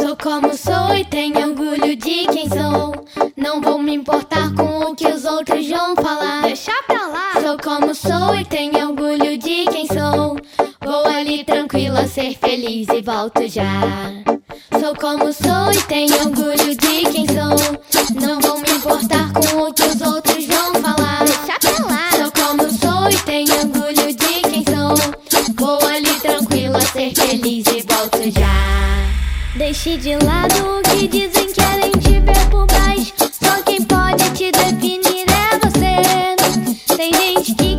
Sou como sou e tenho orgulho de quem sou. Não vou me importar com o que os outros vão falar. Deixa pra lá. Sou como sou e tenho orgulho de quem sou. Vou ali tranquila ser feliz e volto já. Sou como sou e tenho orgulho de ser feliz e volto já. Deixe de lado o que dizem querem te ver por baixo. Só quem pode te definir é você. Tem gente que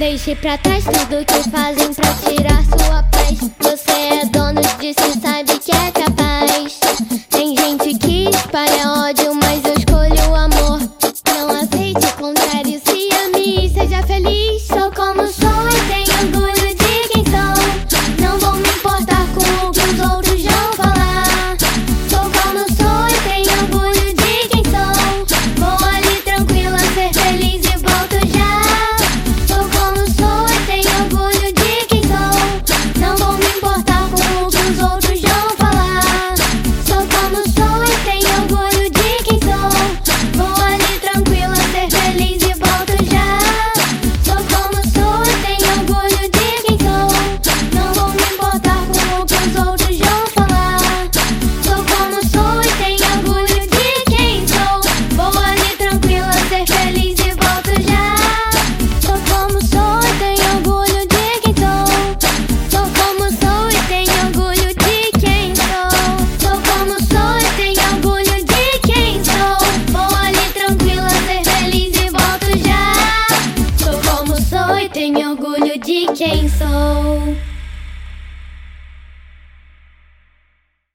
Deixe pra trás tudo que fazem pra tirar sua paz. Você é dono de si, DJ Soul.